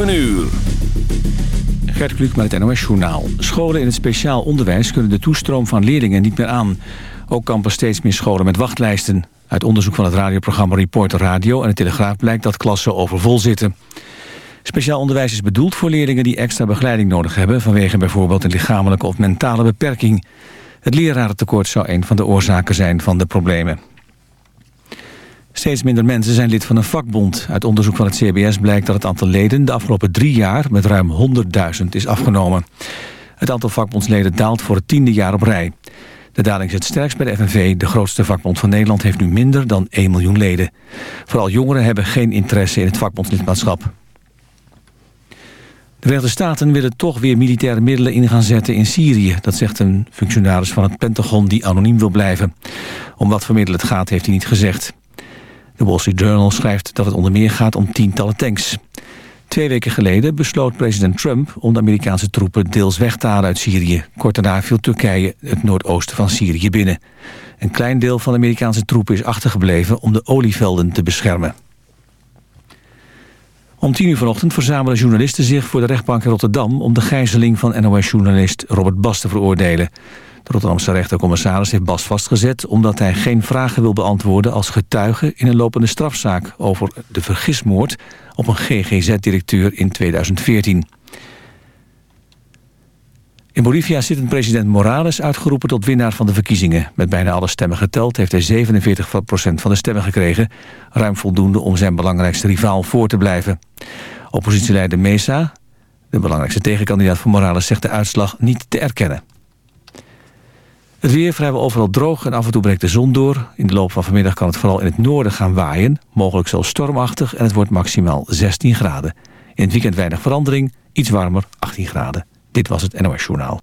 7 uur. Gert Kluk met het NOS-journaal. Scholen in het speciaal onderwijs kunnen de toestroom van leerlingen niet meer aan. Ook kampen steeds meer scholen met wachtlijsten. Uit onderzoek van het radioprogramma Reporter Radio en de Telegraaf blijkt dat klassen overvol zitten. Speciaal onderwijs is bedoeld voor leerlingen die extra begeleiding nodig hebben... vanwege bijvoorbeeld een lichamelijke of mentale beperking. Het lerarentekort zou een van de oorzaken zijn van de problemen. Steeds minder mensen zijn lid van een vakbond. Uit onderzoek van het CBS blijkt dat het aantal leden de afgelopen drie jaar met ruim 100.000 is afgenomen. Het aantal vakbondsleden daalt voor het tiende jaar op rij. De daling zit sterkst bij de FNV. De grootste vakbond van Nederland heeft nu minder dan 1 miljoen leden. Vooral jongeren hebben geen interesse in het vakbondslidmaatschap. De Verenigde Staten willen toch weer militaire middelen in gaan zetten in Syrië. Dat zegt een functionaris van het Pentagon die anoniem wil blijven. Om wat voor middelen het gaat heeft hij niet gezegd. De Wall Street Journal schrijft dat het onder meer gaat om tientallen tanks. Twee weken geleden besloot president Trump om de Amerikaanse troepen deels weg te halen uit Syrië. Kort daarna viel Turkije het noordoosten van Syrië binnen. Een klein deel van de Amerikaanse troepen is achtergebleven om de olievelden te beschermen. Om tien uur vanochtend verzamelen journalisten zich voor de rechtbank in Rotterdam... om de gijzeling van NOS-journalist Robert Bas te veroordelen. De Rotterdamse rechtercommissaris heeft Bas vastgezet... omdat hij geen vragen wil beantwoorden als getuige... in een lopende strafzaak over de vergismoord op een GGZ-directeur in 2014. In Bolivia zit een president Morales uitgeroepen tot winnaar van de verkiezingen. Met bijna alle stemmen geteld heeft hij 47% van de stemmen gekregen. Ruim voldoende om zijn belangrijkste rivaal voor te blijven. Oppositieleider Mesa, de belangrijkste tegenkandidaat van Morales... zegt de uitslag niet te erkennen. Het weer vrijwel overal droog en af en toe breekt de zon door. In de loop van vanmiddag kan het vooral in het noorden gaan waaien. Mogelijk zelfs stormachtig en het wordt maximaal 16 graden. In het weekend weinig verandering, iets warmer, 18 graden. Dit was het NOS Journaal.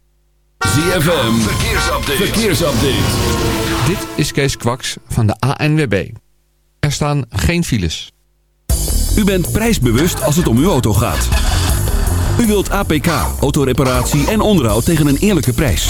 ZFM, verkeersupdate. verkeersupdate. Dit is Kees Kwaks van de ANWB. Er staan geen files. U bent prijsbewust als het om uw auto gaat. U wilt APK, autoreparatie en onderhoud tegen een eerlijke prijs.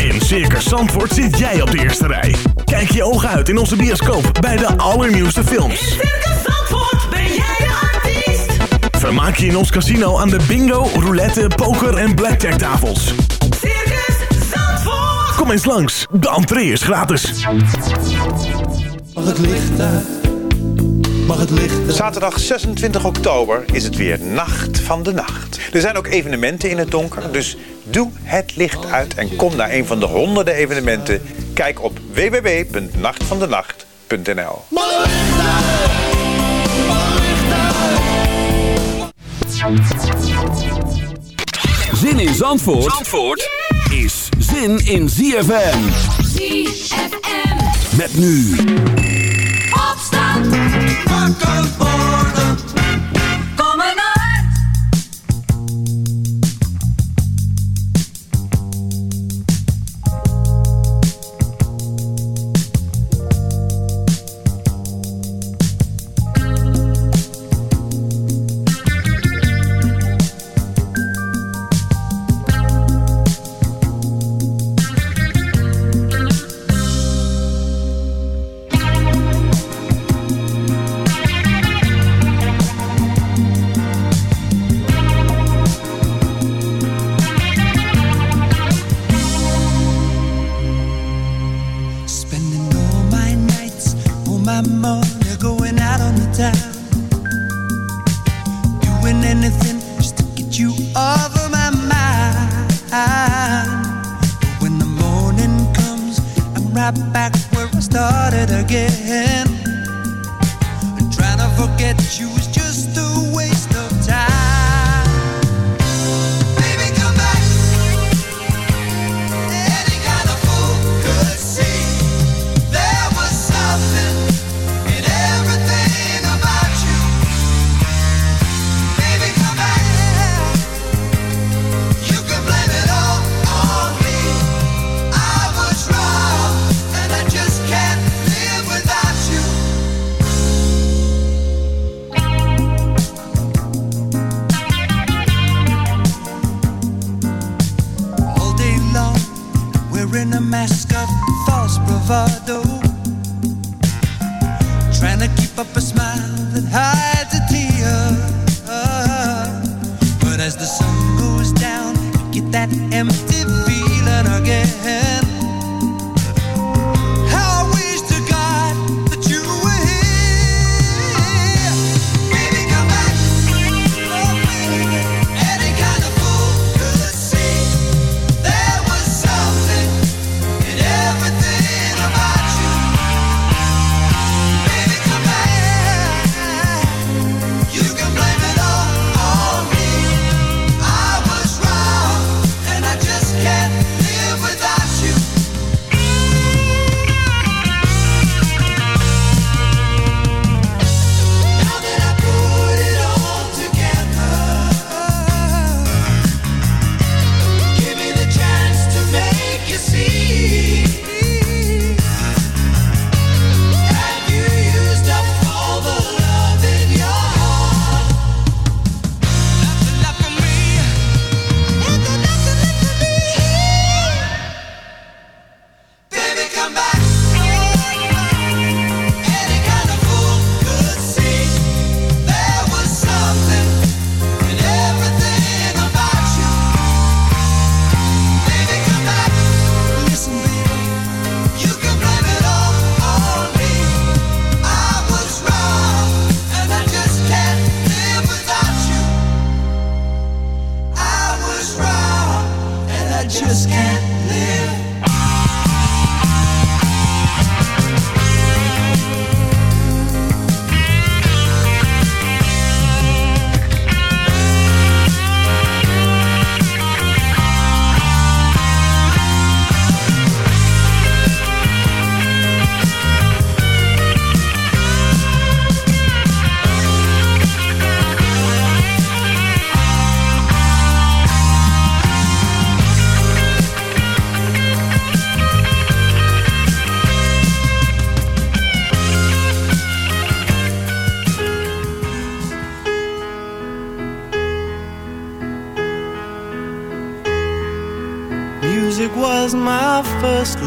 In Circus Zandvoort zit jij op de eerste rij. Kijk je ogen uit in onze bioscoop bij de allernieuwste In films. Circus Zandvoort ben jij de artiest. Vermaak je in ons casino aan de bingo, roulette, poker en blackjack tafels. Circus Zandvoort. Kom eens langs, de entree is gratis. Mag het licht uit? Mag het licht uit? Zaterdag 26 oktober is het weer Nacht van de Nacht. Er zijn ook evenementen in het donker, dus doe het licht uit en kom naar een van de honderden evenementen. Kijk op www.nachtvandenacht.nl? Zin in Zandvoort, Zandvoort is zin in ZFM. ZFM. Met nu Opstand.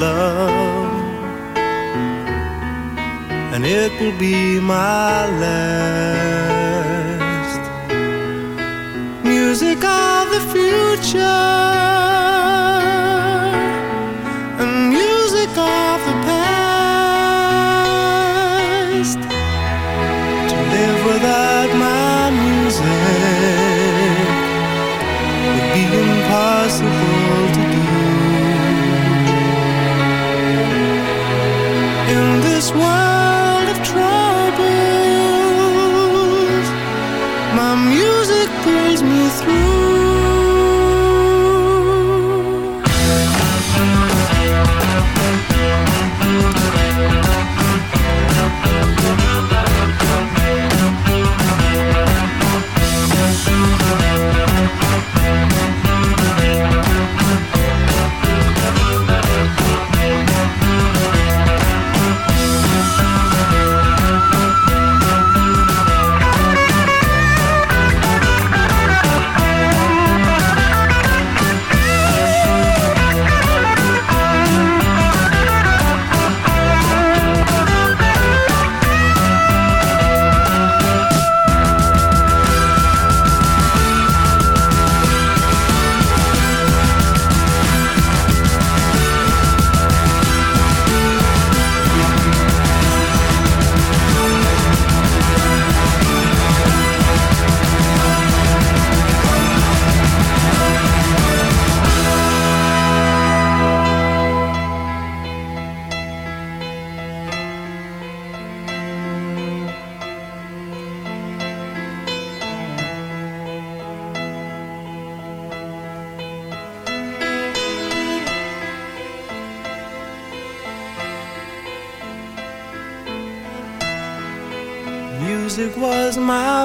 love, and it will be my last.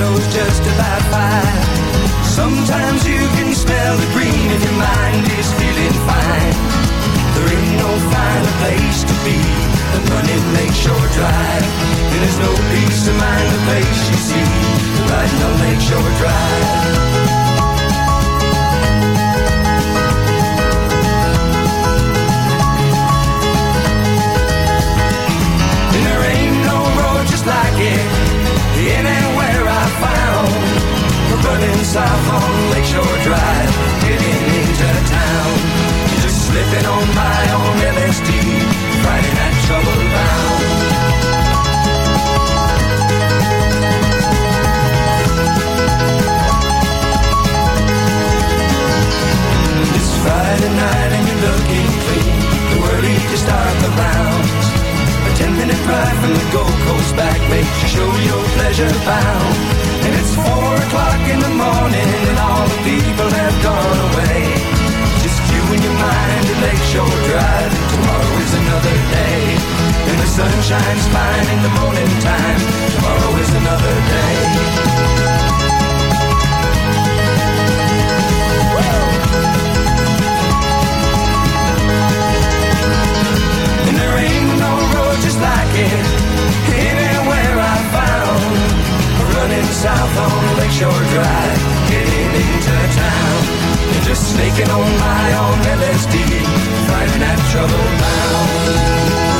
shadows just about fine. Sometimes you can smell the green if your mind is feeling fine. There ain't no finer place to be than running Lakeshore Drive. And there's no peace of mind the place you see riding on Lakeshore Drive. south on Lakeshore Drive, getting into town. Just slipping on my own LSD, Friday night trouble bound. It's Friday night and you're looking clean. The world you start the round standard from the Gold Coast back makes you show your pleasure bound. And it's four o'clock in the morning and all the people have gone away. Just you and your mind and Lakeshore Drive and tomorrow is another day. And the sun shines fine in the morning time. Tomorrow is another day. Like it. Anywhere I found Running south on Lakeshore Drive Heading into town. And just sneaking on by on LSD Finding that trouble bound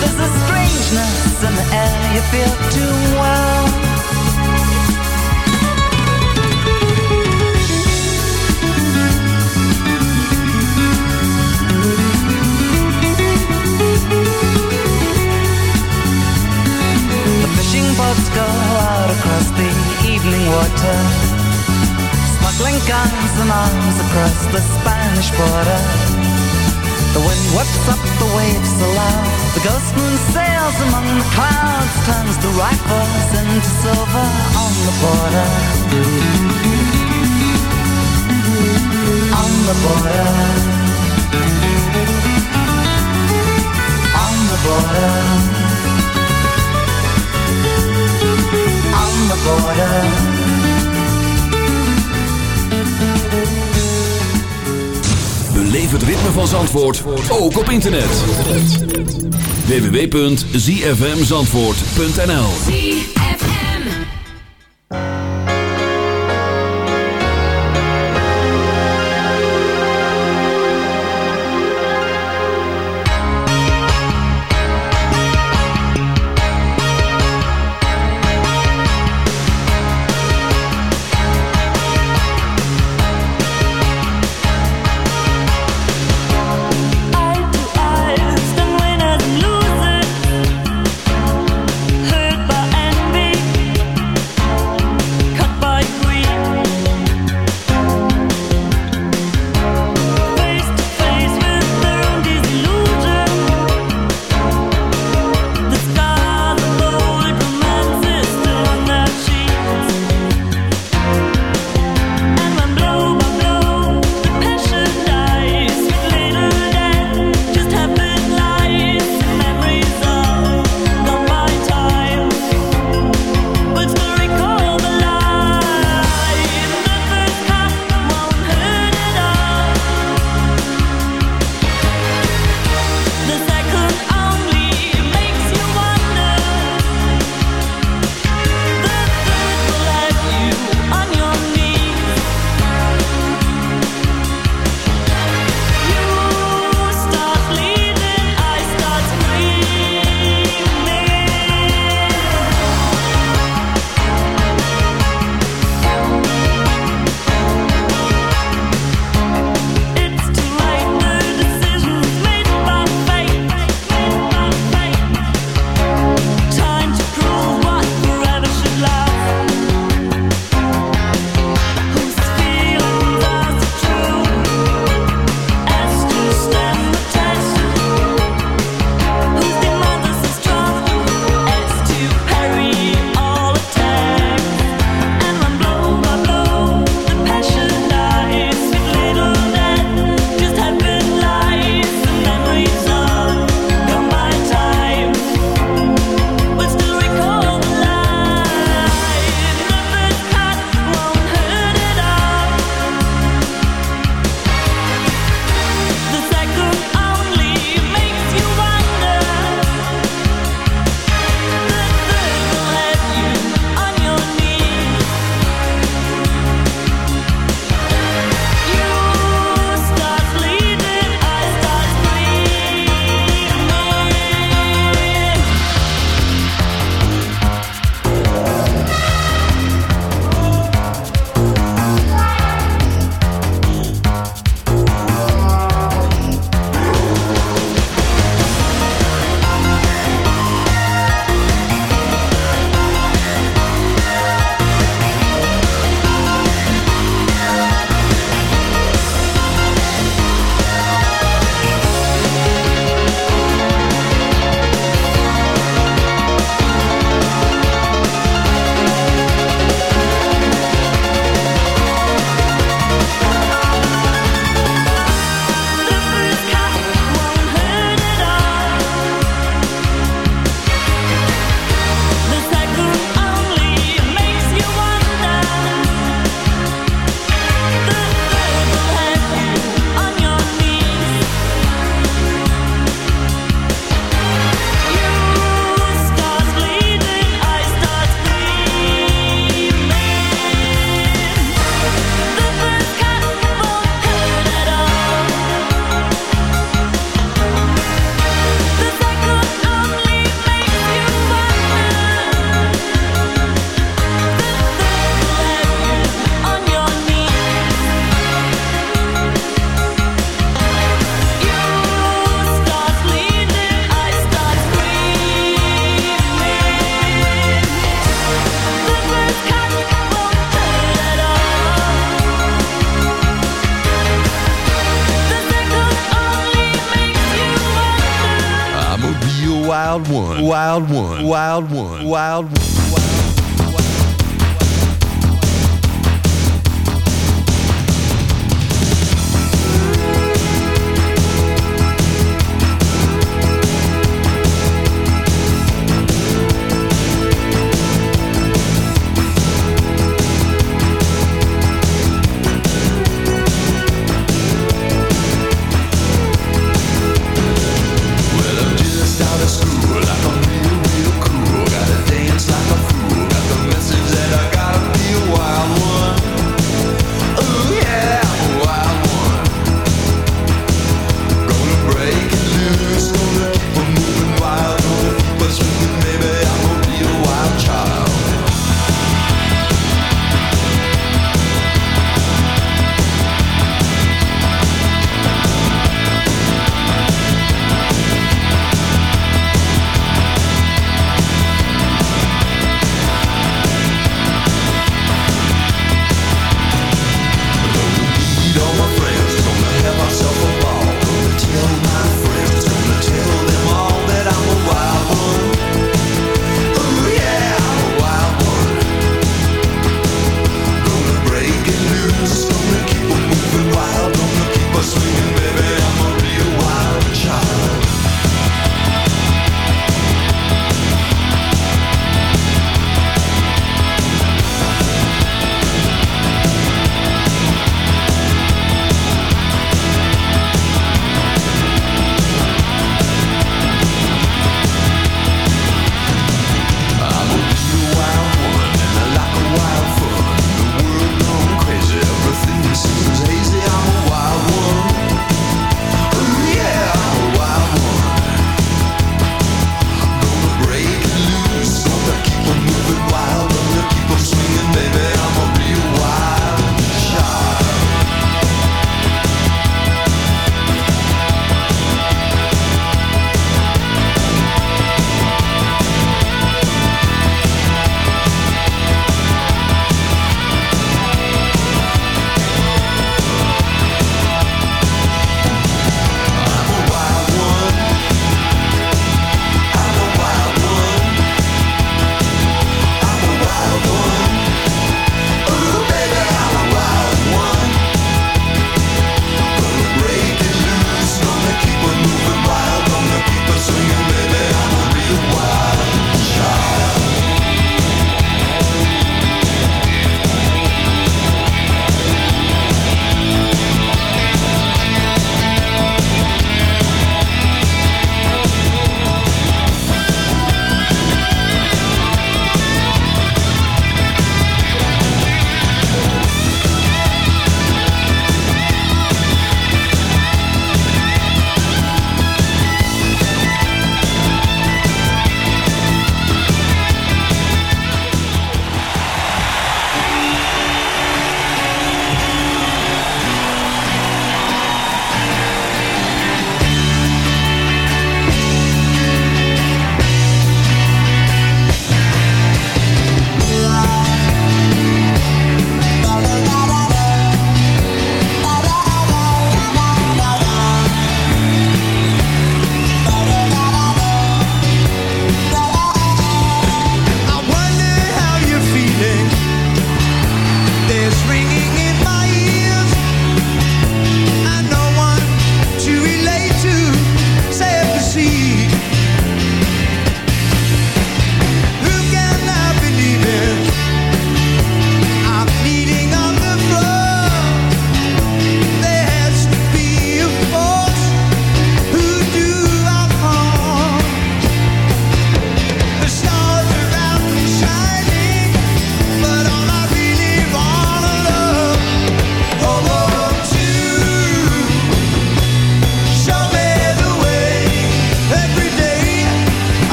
There's a strangeness in the air you feel too well. boats go out across the evening water. Smuggling guns and arms across the Spanish border. The wind whips up the waves aloud. The ghost moon sails among the clouds, turns the rifles into silver on the border. On the border. On the border. On the border. Beleef het ritme van Zandvoort ook op internet www.zfmzandvoort.nl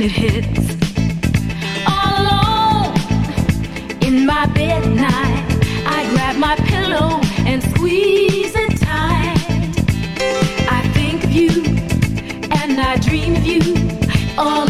when it hits. All alone in my bed night, I grab my pillow and squeeze it tight. I think of you and I dream of you all.